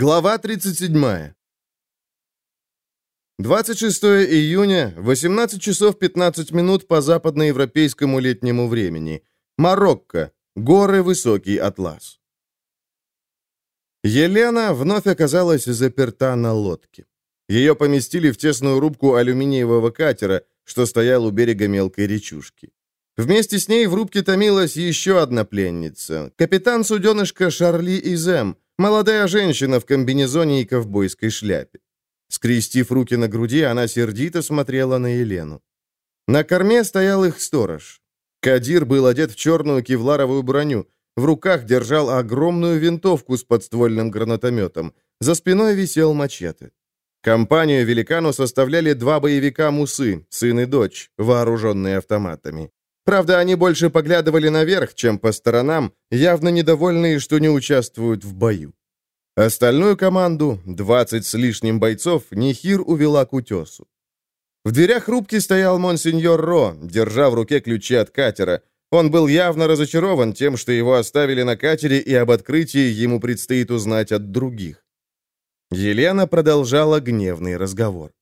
Глава 37. 26 июня, 18 часов 15 минут по западноевропейскому летнему времени. Марокко. Горы Высокий Атлас. Елена вновь оказалась заперта на лодке. Ее поместили в тесную рубку алюминиевого катера, что стоял у берега мелкой речушки. Вместе с ней в рубке томилась еще одна пленница, капитан суденышка Шарли Изем, молодая женщина в комбинезоне и ковбойской шляпе. Скрестив руки на груди, она сердито смотрела на Елену. На корме стоял их сторож. Кадир был одет в черную кевларовую броню, в руках держал огромную винтовку с подствольным гранатометом, за спиной висел мачете. Компанию великану составляли два боевика Мусы, сын и дочь, вооруженные автоматами. Правда, они больше поглядывали наверх, чем по сторонам, явно недовольные, что не участвуют в бою. Остальную команду, 20 с лишним бойцов, Нихир увела к утесу. В дверях рубки стоял монсеньор Ро, держа в руке ключи от катера. Он был явно разочарован тем, что его оставили на катере, и об открытии ему предстоит узнать от других. Елена продолжала гневный разговор.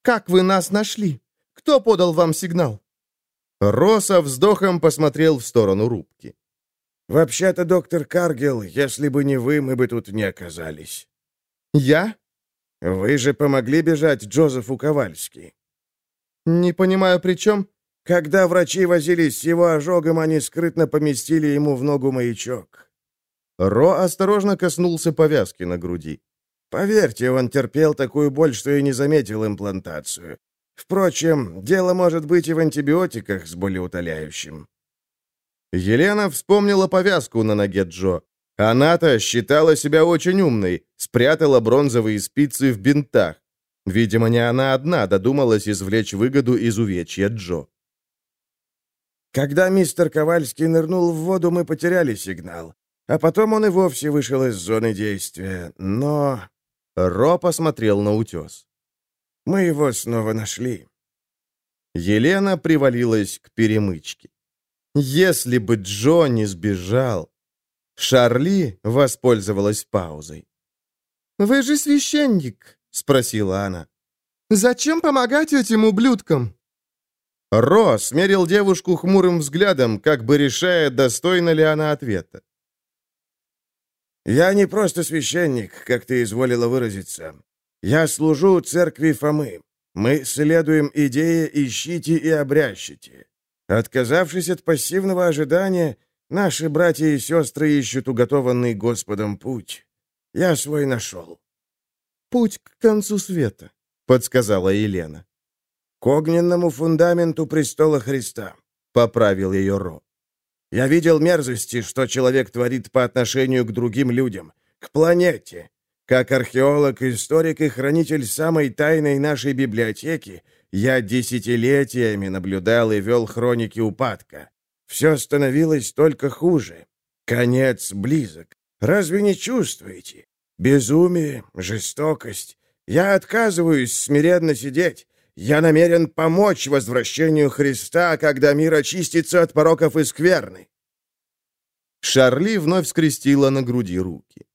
«Как вы нас нашли? Кто подал вам сигнал?» Роса вздохом посмотрел в сторону рубки. «Вообще-то, доктор Каргел, если бы не вы, мы бы тут не оказались». «Я?» «Вы же помогли бежать Джозефу Ковальски». «Не понимаю, при чем?» «Когда врачи возились с его ожогом, они скрытно поместили ему в ногу маячок». Ро осторожно коснулся повязки на груди. «Поверьте, он терпел такую боль, что и не заметил имплантацию. Впрочем, дело может быть и в антибиотиках с болеутоляющим. Елена вспомнила повязку на ноге Джо. Она-то считала себя очень умной, спрятала бронзовые спицы в бинтах. Видимо, не она одна додумалась извлечь выгоду из увечья Джо. Когда мистер Ковальский нырнул в воду, мы потеряли сигнал. А потом он и вовсе вышел из зоны действия. Но... Ро посмотрел на утес. Мы его снова нашли. Елена привалилась к перемычке. Если бы Джо не сбежал... Шарли воспользовалась паузой. «Вы же священник?» — спросила она. «Зачем помогать этим ублюдкам?» Ро смерил девушку хмурым взглядом, как бы решая, достойна ли она ответа. «Я не просто священник, как ты изволила выразиться. Я служу церкви Фомы. Мы следуем идее «ищите и обрящите». Отказавшись от пассивного ожидания, наши братья и сестры ищут уготованный Господом путь. Я свой нашел. «Путь к концу света», — подсказала Елена. «К огненному фундаменту престола Христа», — поправил ее Ро. «Я видел мерзости, что человек творит по отношению к другим людям, к планете. Как археолог, историк и хранитель самой тайной нашей библиотеки — я десятилетиями наблюдал и вел хроники упадка. Все становилось только хуже. Конец близок. Разве не чувствуете? Безумие, жестокость. Я отказываюсь смиренно сидеть. Я намерен помочь возвращению Христа, когда мир очистится от пороков и скверны. Шарли вновь скрестила на груди руки.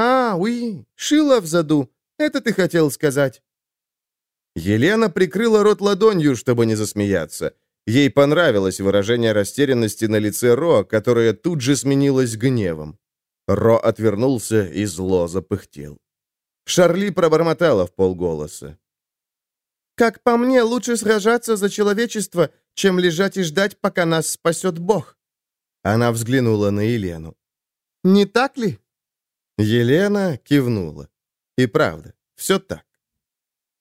«А, уи, шила в заду. Это ты хотел сказать?» Елена прикрыла рот ладонью, чтобы не засмеяться. Ей понравилось выражение растерянности на лице Ро, которое тут же сменилось гневом. Ро отвернулся и зло запыхтел. Шарли пробормотала в полголоса. «Как по мне, лучше сражаться за человечество, чем лежать и ждать, пока нас спасет Бог». Она взглянула на Елену. «Не так ли?» Елена кивнула. И правда, все так.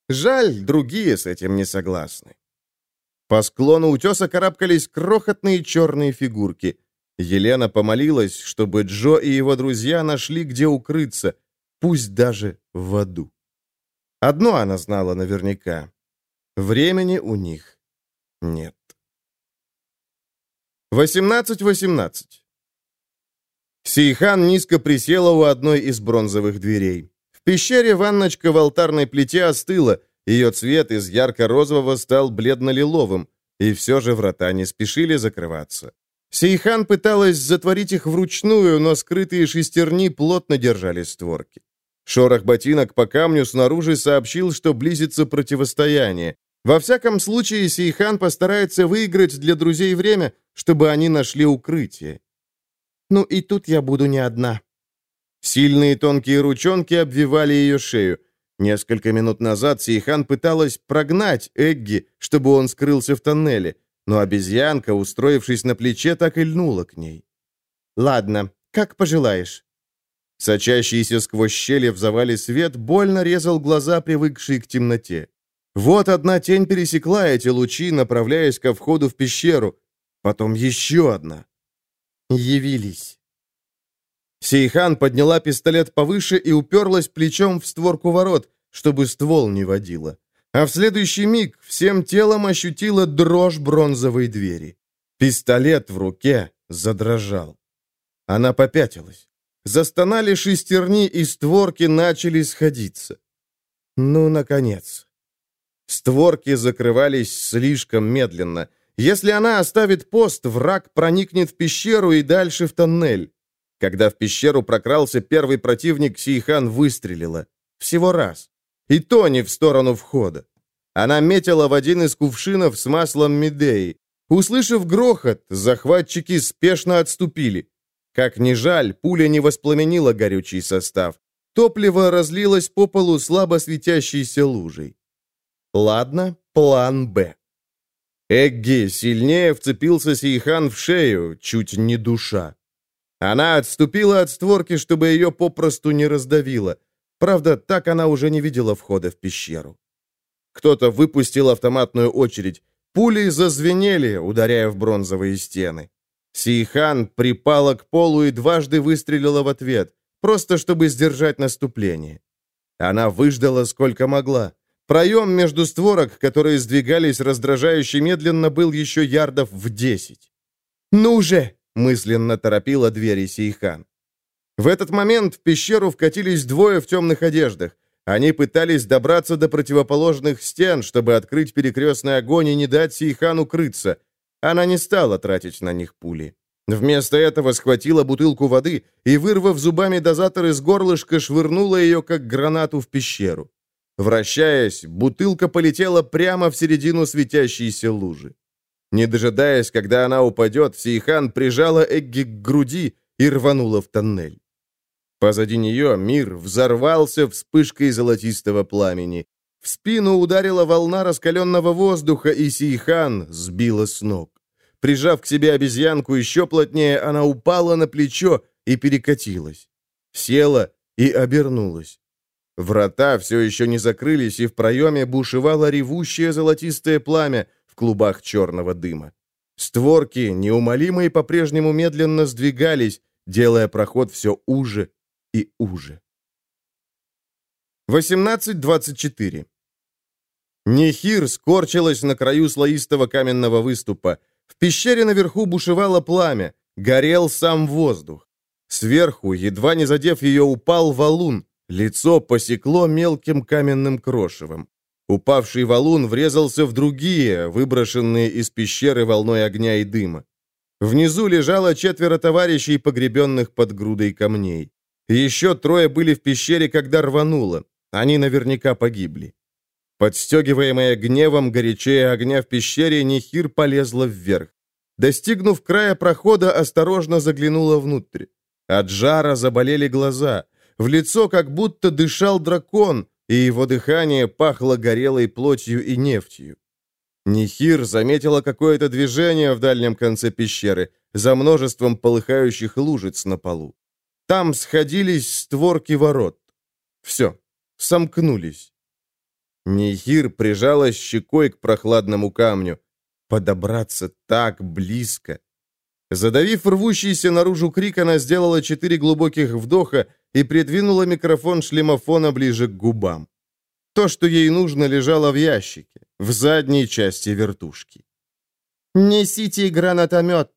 Жаль, другие с этим не согласны. По склону утеса карабкались крохотные черные фигурки. Елена помолилась, чтобы Джо и его друзья нашли, где укрыться, пусть даже в аду. Одно она знала наверняка. Времени у них нет. 18-18. Сейхан низко присела у одной из бронзовых дверей пещере ванночка в алтарной плите остыла, ее цвет из ярко-розового стал бледно-лиловым, и все же врата не спешили закрываться. Сейхан пыталась затворить их вручную, но скрытые шестерни плотно держали створки. Шорох ботинок по камню снаружи сообщил, что близится противостояние. Во всяком случае, Сейхан постарается выиграть для друзей время, чтобы они нашли укрытие. «Ну и тут я буду не одна». Сильные тонкие ручонки обвивали ее шею. Несколько минут назад Сейхан пыталась прогнать Эгги, чтобы он скрылся в тоннеле, но обезьянка, устроившись на плече, так и льнула к ней. «Ладно, как пожелаешь». Сочащийся сквозь щели в завале свет больно резал глаза, привыкшие к темноте. Вот одна тень пересекла эти лучи, направляясь ко входу в пещеру. Потом еще одна. Явились. Сейхан подняла пистолет повыше и уперлась плечом в створку ворот, чтобы ствол не водила. А в следующий миг всем телом ощутила дрожь бронзовой двери. Пистолет в руке задрожал. Она попятилась. Застонали шестерни, и створки начали сходиться. Ну, наконец. Створки закрывались слишком медленно. Если она оставит пост, враг проникнет в пещеру и дальше в тоннель. Когда в пещеру прокрался первый противник, Сейхан выстрелила. Всего раз. И то не в сторону входа. Она метила в один из кувшинов с маслом Медеи. Услышав грохот, захватчики спешно отступили. Как ни жаль, пуля не воспламенила горючий состав. Топливо разлилось по полу слабо светящейся лужей. Ладно, план «Б». Эгги сильнее вцепился Сейхан в шею, чуть не душа. Она отступила от створки, чтобы ее попросту не раздавило. Правда, так она уже не видела входа в пещеру. Кто-то выпустил автоматную очередь. Пули зазвенели, ударяя в бронзовые стены. Сейхан припала к полу и дважды выстрелила в ответ, просто чтобы сдержать наступление. Она выждала сколько могла. Проем между створок, которые сдвигались раздражающе медленно, был еще ярдов в десять. «Ну же!» — мысленно торопила двери Сейхан. В этот момент в пещеру вкатились двое в темных одеждах. Они пытались добраться до противоположных стен, чтобы открыть перекрестный огонь и не дать Сейхан укрыться. Она не стала тратить на них пули. Вместо этого схватила бутылку воды и, вырвав зубами дозатор из горлышка, швырнула ее, как гранату, в пещеру. Вращаясь, бутылка полетела прямо в середину светящейся лужи. Не дожидаясь, когда она упадет, Сейхан прижала Эгги к груди и рванула в тоннель. Позади нее мир взорвался вспышкой золотистого пламени. В спину ударила волна раскаленного воздуха, и Сейхан сбила с ног. Прижав к себе обезьянку еще плотнее, она упала на плечо и перекатилась. Села и обернулась. Врата все еще не закрылись, и в проеме бушевало ревущее золотистое пламя в клубах черного дыма. Створки, неумолимо и по-прежнему медленно сдвигались, делая проход все уже и уже. 18.24 Нехир скорчилась на краю слоистого каменного выступа. В пещере наверху бушевало пламя, горел сам воздух. Сверху, едва не задев ее, упал валун, Лицо посекло мелким каменным крошевом. Упавший валун врезался в другие, выброшенные из пещеры волной огня и дыма. Внизу лежало четверо товарищей, погребенных под грудой камней. Еще трое были в пещере, когда рвануло. Они наверняка погибли. Подстегиваемая гневом, горячее огня в пещере, Нехир полезла вверх. Достигнув края прохода, осторожно заглянула внутрь. От жара заболели глаза. В лицо как будто дышал дракон, и его дыхание пахло горелой плотью и нефтью. Нихир заметила какое-то движение в дальнем конце пещеры, за множеством полыхающих лужиц на полу. Там сходились створки ворот. Все, сомкнулись. Нихир прижалась щекой к прохладному камню. Подобраться так близко. Задавив рвущийся наружу крик, она сделала четыре глубоких вдоха и придвинула микрофон шлемофона ближе к губам. То, что ей нужно, лежало в ящике, в задней части вертушки. «Несите гранатомет»,